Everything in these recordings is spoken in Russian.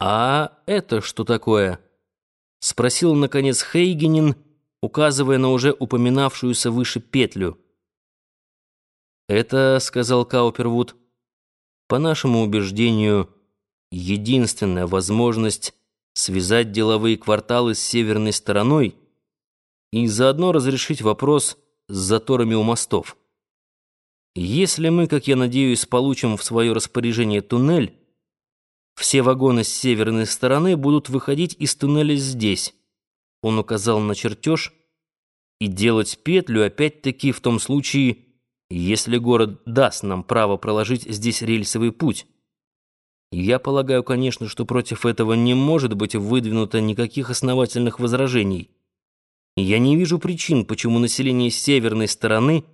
«А это что такое?» — спросил, наконец, Хейгенин, указывая на уже упоминавшуюся выше петлю. «Это, — сказал Каупервуд, — по нашему убеждению, единственная возможность связать деловые кварталы с северной стороной и заодно разрешить вопрос с заторами у мостов. Если мы, как я надеюсь, получим в свое распоряжение туннель, все вагоны с северной стороны будут выходить из туннеля здесь. Он указал на чертеж. И делать петлю опять-таки в том случае, если город даст нам право проложить здесь рельсовый путь. Я полагаю, конечно, что против этого не может быть выдвинуто никаких основательных возражений. Я не вижу причин, почему население северной стороны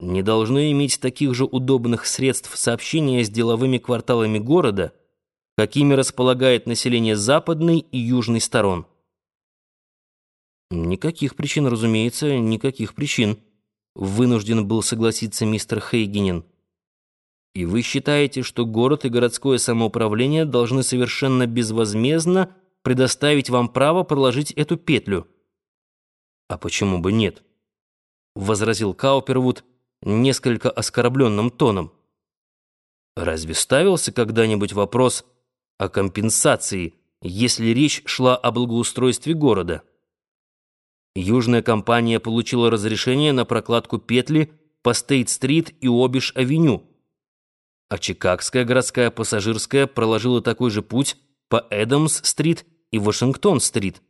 не должно иметь таких же удобных средств сообщения с деловыми кварталами города, какими располагает население западной и южной сторон. Никаких причин, разумеется, никаких причин. Вынужден был согласиться мистер Хейгенин. И вы считаете, что город и городское самоуправление должны совершенно безвозмездно предоставить вам право проложить эту петлю? А почему бы нет? возразил Каупервуд несколько оскорбленным тоном. Разве ставился когда-нибудь вопрос о компенсации, если речь шла о благоустройстве города. Южная компания получила разрешение на прокладку петли по Стейт-стрит и Обиш-авеню, а Чикагская городская пассажирская проложила такой же путь по Эдамс-стрит и Вашингтон-стрит.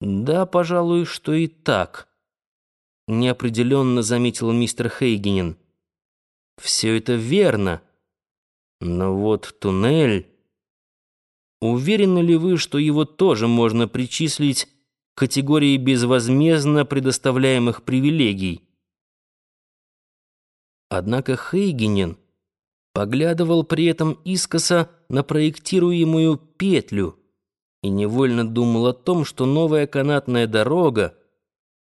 «Да, пожалуй, что и так», — неопределенно заметил мистер Хейгенин. «Все это верно». Но вот туннель... Уверены ли вы, что его тоже можно причислить к категории безвозмездно предоставляемых привилегий? Однако Хейгенен поглядывал при этом искоса на проектируемую петлю и невольно думал о том, что новая канатная дорога,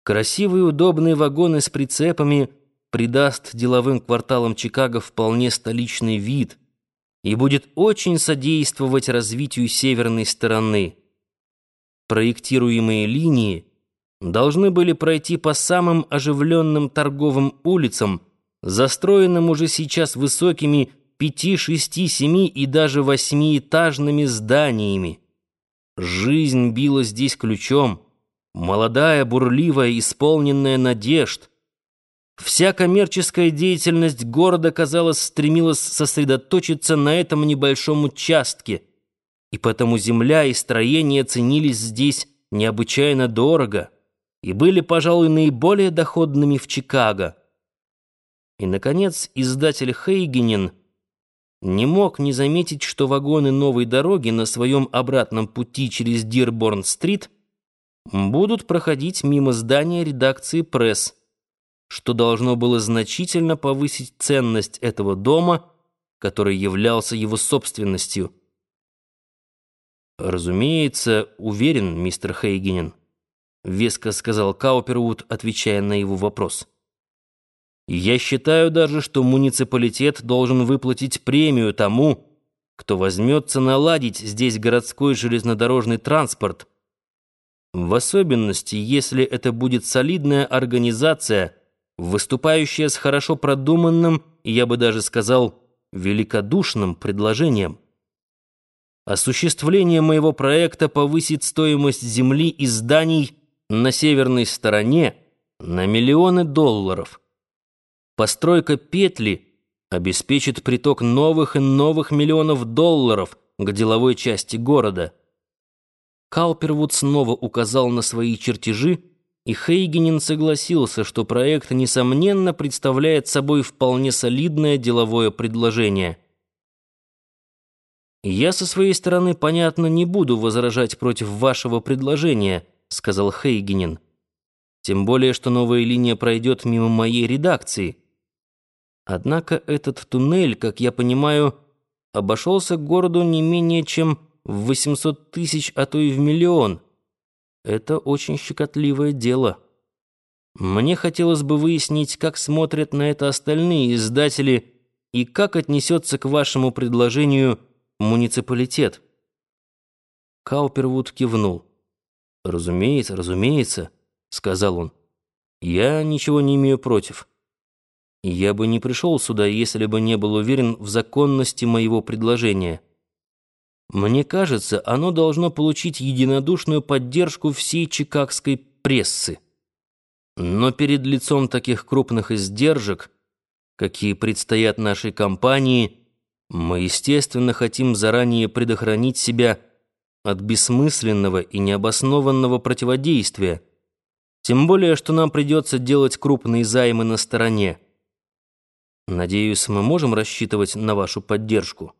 красивые удобные вагоны с прицепами придаст деловым кварталам Чикаго вполне столичный вид — и будет очень содействовать развитию северной стороны. Проектируемые линии должны были пройти по самым оживленным торговым улицам, застроенным уже сейчас высокими пяти, шести, семи и даже восьмиэтажными зданиями. Жизнь била здесь ключом, молодая, бурливая, исполненная надежд — Вся коммерческая деятельность города, казалось, стремилась сосредоточиться на этом небольшом участке, и потому земля и строения ценились здесь необычайно дорого и были, пожалуй, наиболее доходными в Чикаго. И, наконец, издатель Хейгенин не мог не заметить, что вагоны новой дороги на своем обратном пути через Дирборн-стрит будут проходить мимо здания редакции «Пресс», что должно было значительно повысить ценность этого дома, который являлся его собственностью. «Разумеется, уверен, мистер Хейгенен», — веско сказал Каупервуд, отвечая на его вопрос. «Я считаю даже, что муниципалитет должен выплатить премию тому, кто возьмется наладить здесь городской железнодорожный транспорт, в особенности, если это будет солидная организация — выступающая с хорошо продуманным, я бы даже сказал, великодушным предложением. Осуществление моего проекта повысит стоимость земли и зданий на северной стороне на миллионы долларов. Постройка петли обеспечит приток новых и новых миллионов долларов к деловой части города. Калпервуд снова указал на свои чертежи, и Хейгенин согласился, что проект, несомненно, представляет собой вполне солидное деловое предложение. «Я со своей стороны, понятно, не буду возражать против вашего предложения», — сказал Хейгенин. «Тем более, что новая линия пройдет мимо моей редакции. Однако этот туннель, как я понимаю, обошелся городу не менее чем в 800 тысяч, а то и в миллион». Это очень щекотливое дело. Мне хотелось бы выяснить, как смотрят на это остальные издатели и как отнесется к вашему предложению муниципалитет. Каупервуд кивнул. «Разумеется, разумеется», — сказал он. «Я ничего не имею против. Я бы не пришел сюда, если бы не был уверен в законности моего предложения. Мне кажется, оно должно получить единодушную поддержку всей чикагской прессы. Но перед лицом таких крупных издержек, какие предстоят нашей компании, мы, естественно, хотим заранее предохранить себя от бессмысленного и необоснованного противодействия, тем более, что нам придется делать крупные займы на стороне. Надеюсь, мы можем рассчитывать на вашу поддержку.